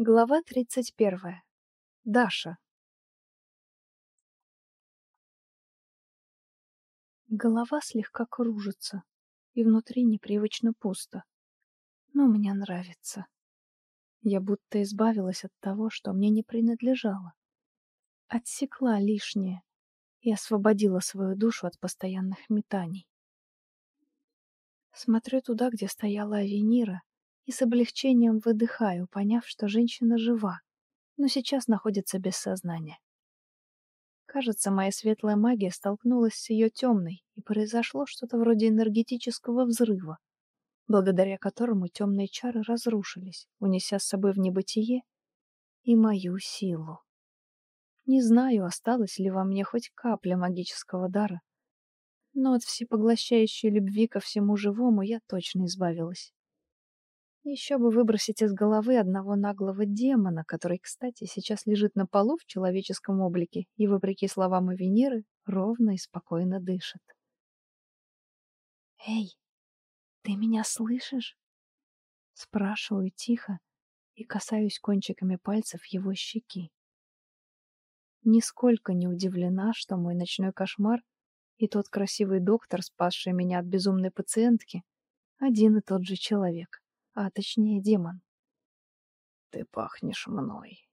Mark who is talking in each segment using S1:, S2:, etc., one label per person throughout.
S1: Глава 31. Даша. Голова слегка кружится, и внутри непривычно пусто. Но мне нравится. Я будто избавилась от того, что мне не принадлежало. Отсекла лишнее и освободила свою душу от постоянных метаний. Смотрю туда, где стояла Авенира, и с облегчением выдыхаю, поняв, что женщина жива, но сейчас находится без сознания. Кажется, моя светлая магия столкнулась с ее темной, и произошло что-то вроде энергетического взрыва, благодаря которому темные чары разрушились, унеся с собой в небытие и мою силу. Не знаю, осталась ли во мне хоть капля магического дара, но от всепоглощающей любви ко всему живому я точно избавилась. Еще бы выбросить из головы одного наглого демона, который, кстати, сейчас лежит на полу в человеческом облике и, вопреки словам Венеры, ровно и спокойно дышит. «Эй, ты меня слышишь?» Спрашиваю тихо и касаюсь кончиками пальцев его щеки. Нисколько не удивлена, что мой ночной кошмар и тот красивый доктор, спасший меня от безумной пациентки, один и тот же человек а точнее демон.
S2: «Ты пахнешь мной»,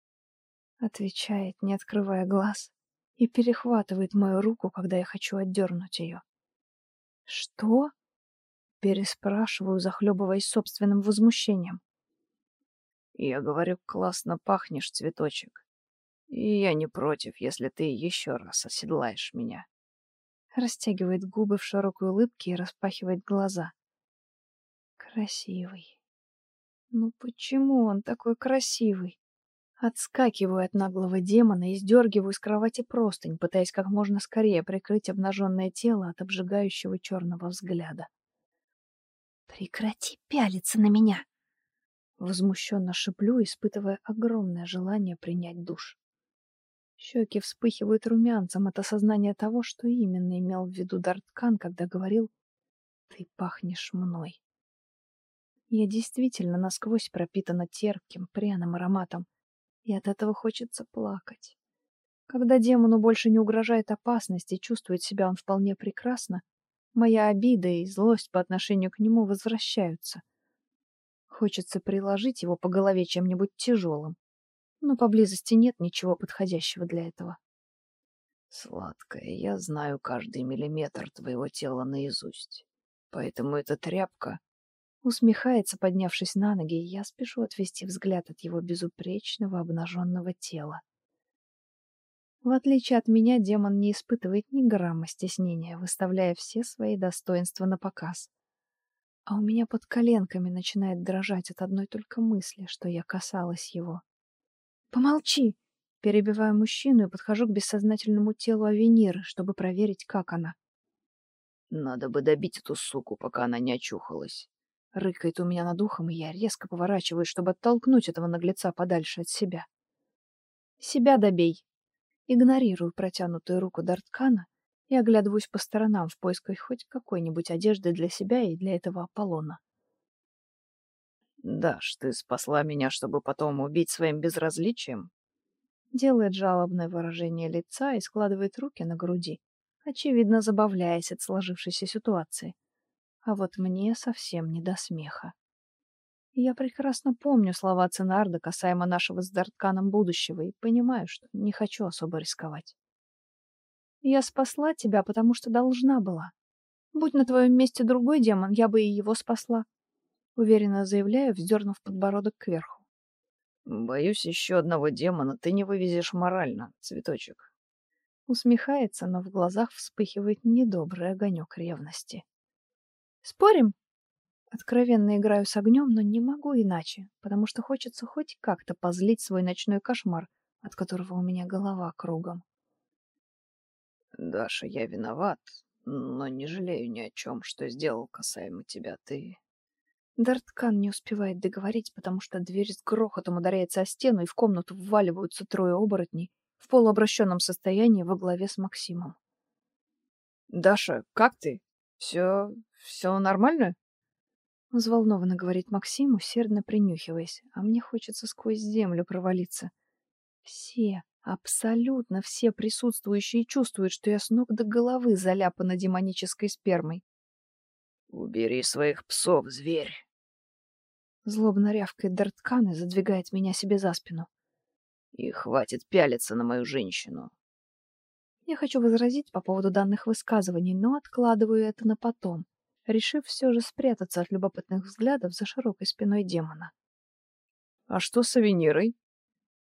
S2: —
S1: отвечает, не открывая глаз, и перехватывает мою руку, когда я хочу отдернуть ее. «Что?» — переспрашиваю, захлебываясь собственным возмущением.
S2: «Я говорю, классно пахнешь, цветочек. И я не против, если ты еще раз оседлаешь меня».
S1: Растягивает губы в широкой улыбке и распахивает глаза. Красивый. Ну почему он такой красивый? Отскакиваю от наглого демона и сдергиваю с кровати простынь, пытаясь как можно скорее прикрыть обнаженное тело от обжигающего черного взгляда. «Прекрати пялиться на меня!» Возмущенно шиплю, испытывая огромное желание принять душ. Щеки вспыхивают румянцем от осознания того, что именно имел в виду Дарткан, когда говорил «ты пахнешь мной». Я действительно насквозь пропитана терпким, пряным ароматом, и от этого хочется плакать. Когда демону больше не угрожает опасность и чувствует себя он вполне прекрасно, моя обида и злость по отношению к нему возвращаются. Хочется приложить его по голове чем-нибудь тяжелым, но поблизости нет ничего подходящего для этого.
S2: Сладкая, я знаю каждый миллиметр твоего тела наизусть, поэтому эта тряпка
S1: Усмехается, поднявшись на ноги, и я спешу отвести взгляд от его безупречного обнаженного тела. В отличие от меня, демон не испытывает ни грамма стеснения, выставляя все свои достоинства на показ. А у меня под коленками начинает дрожать от одной только мысли, что я касалась его. «Помолчи!» Перебиваю мужчину и подхожу к бессознательному телу Авениры, чтобы проверить, как она.
S2: «Надо бы добить эту суку, пока она не очухалась».
S1: Рыкает у меня над ухом, и я резко поворачиваюсь, чтобы оттолкнуть этого наглеца подальше от себя. Себя добей. Игнорирую протянутую руку Дарткана и оглядываюсь по сторонам в поисках хоть какой-нибудь одежды для себя и для этого Аполлона.
S2: «Даш, ты спасла меня, чтобы потом убить своим безразличием?»
S1: Делает жалобное выражение лица и складывает руки на груди, очевидно забавляясь от сложившейся ситуации. А вот мне совсем не до смеха. Я прекрасно помню слова Ценарда касаемо нашего с Дартканом будущего и понимаю, что не хочу особо рисковать. Я спасла тебя, потому что должна была. Будь на твоем месте другой демон, я бы и его спасла. Уверенно заявляю, вздернув подбородок кверху.
S2: Боюсь, еще одного демона ты не вывезешь морально, цветочек.
S1: Усмехается, но в глазах вспыхивает недобрый огонек ревности. Спорим? Откровенно играю с огнем, но не могу иначе, потому что хочется хоть как-то позлить свой ночной кошмар, от которого у меня голова кругом.
S2: Даша, я виноват, но не жалею ни о чем, что сделал касаемо тебя. Ты...
S1: Дарткан не успевает договорить, потому что дверь с грохотом ударяется о стену, и в комнату вваливаются трое оборотней в полуобращенном состоянии во главе с Максимом.
S2: «Даша, как ты? Все все нормально?
S1: Взволнованно говорит Максим, усердно принюхиваясь, а мне хочется сквозь землю провалиться. Все, абсолютно все присутствующие чувствуют, что я с ног до головы заляпана демонической спермой.
S2: «Убери своих псов, зверь!»
S1: Злобно рявкает Дарткан и задвигает меня себе за спину.
S2: «И хватит пялиться на мою женщину!»
S1: Я хочу возразить по поводу данных высказываний, но откладываю это на потом, решив все же спрятаться от любопытных взглядов за широкой спиной демона.
S2: «А что с Авенирой?»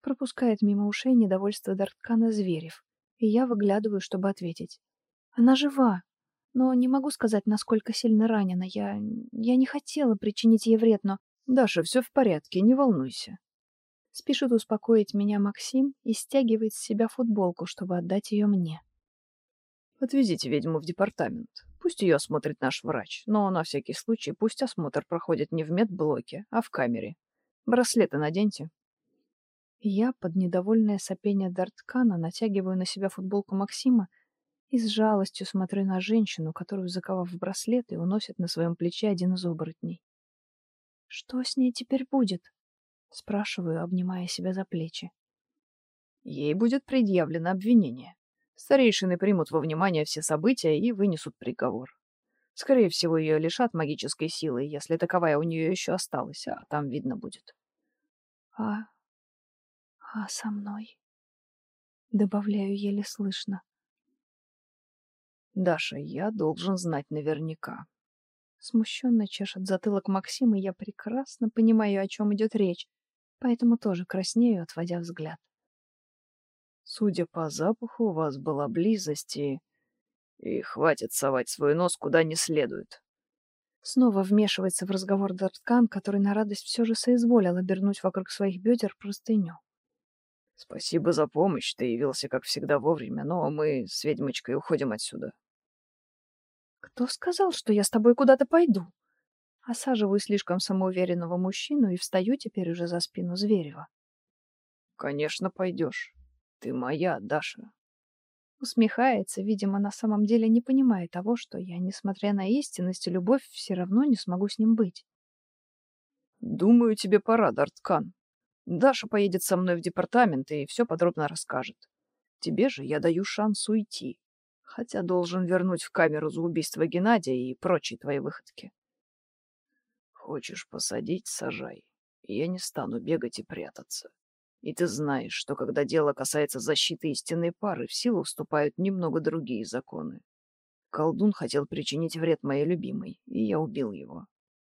S1: Пропускает мимо ушей недовольство Дарткана Зверев, и я выглядываю, чтобы ответить. «Она жива, но не могу сказать, насколько сильно ранена. Я... я не хотела причинить ей вред, но...»
S2: «Даша, все в порядке, не волнуйся.
S1: Спешит успокоить меня Максим и стягивает с себя футболку, чтобы отдать ее мне.
S2: Отвезите ведьму в департамент. Пусть ее осмотрит наш врач, но на всякий случай пусть осмотр проходит не в медблоке, а в камере. Браслеты наденьте.
S1: Я под недовольное сопение Дарткана натягиваю на себя футболку Максима и с жалостью смотрю на женщину, которую, заковав в браслеты, уносит на своем плече один из оборотней. Что с ней теперь будет? Спрашиваю, обнимая себя за плечи.
S2: Ей будет предъявлено обвинение. Старейшины примут во внимание все события и вынесут приговор. Скорее всего, ее лишат магической силы, если таковая у нее еще осталась, а там видно будет.
S1: А... а со мной? Добавляю еле слышно.
S2: Даша, я должен знать наверняка.
S1: Смущенно чешет затылок Максим, и я прекрасно понимаю, о чем идет речь поэтому тоже краснею, отводя взгляд.
S2: Судя по запаху, у вас была близость, и... И хватит совать свой нос куда не следует.
S1: Снова вмешивается в разговор Дарткан, который на радость все же соизволил обернуть вокруг своих бедер простыню.
S2: Спасибо за помощь, ты явился, как всегда, вовремя, но мы с ведьмочкой уходим отсюда.
S1: Кто сказал, что я с тобой куда-то пойду? Осаживаю слишком самоуверенного мужчину и встаю теперь уже за спину Зверева.
S2: «Конечно пойдешь. Ты моя, Даша».
S1: Усмехается, видимо, на самом деле не понимая того, что я, несмотря на истинность и любовь, все равно не смогу с ним быть.
S2: «Думаю, тебе пора, Дарткан. Даша поедет со мной в департамент и все подробно расскажет. Тебе же я даю шанс уйти, хотя должен вернуть в камеру за убийство Геннадия и прочие твои выходки. Хочешь посадить — сажай. Я не стану бегать и прятаться. И ты знаешь, что когда дело касается защиты истинной пары, в силу вступают немного другие законы. Колдун хотел причинить вред моей любимой, и я убил его.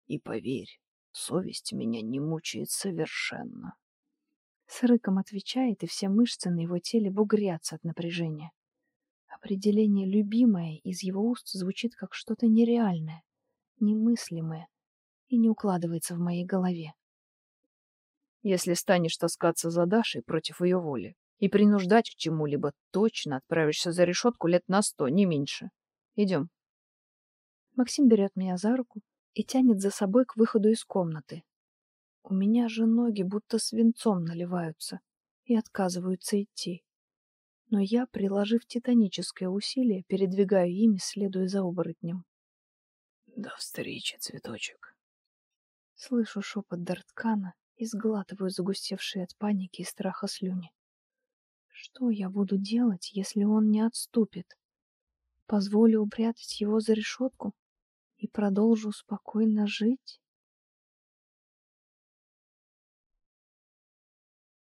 S2: И поверь, совесть меня не мучает совершенно.
S1: С рыком отвечает, и все мышцы на его теле бугрятся от напряжения. Определение «любимое» из его уст звучит как что-то нереальное, немыслимое, и не укладывается в моей голове.
S2: Если станешь таскаться за Дашей против ее воли и принуждать к чему-либо, точно отправишься за решетку лет на сто, не меньше. Идем.
S1: Максим берет меня за руку и тянет за собой к выходу из комнаты. У меня же ноги будто свинцом наливаются и отказываются идти. Но я, приложив титаническое усилие, передвигаю ими, следуя за оборотнем.
S2: До встречи, цветочек.
S1: Слышу шепот Дарткана и сглатываю загустевшие от паники и страха слюни. Что я буду делать, если он не отступит? Позволю упрятать его за решетку и продолжу спокойно жить?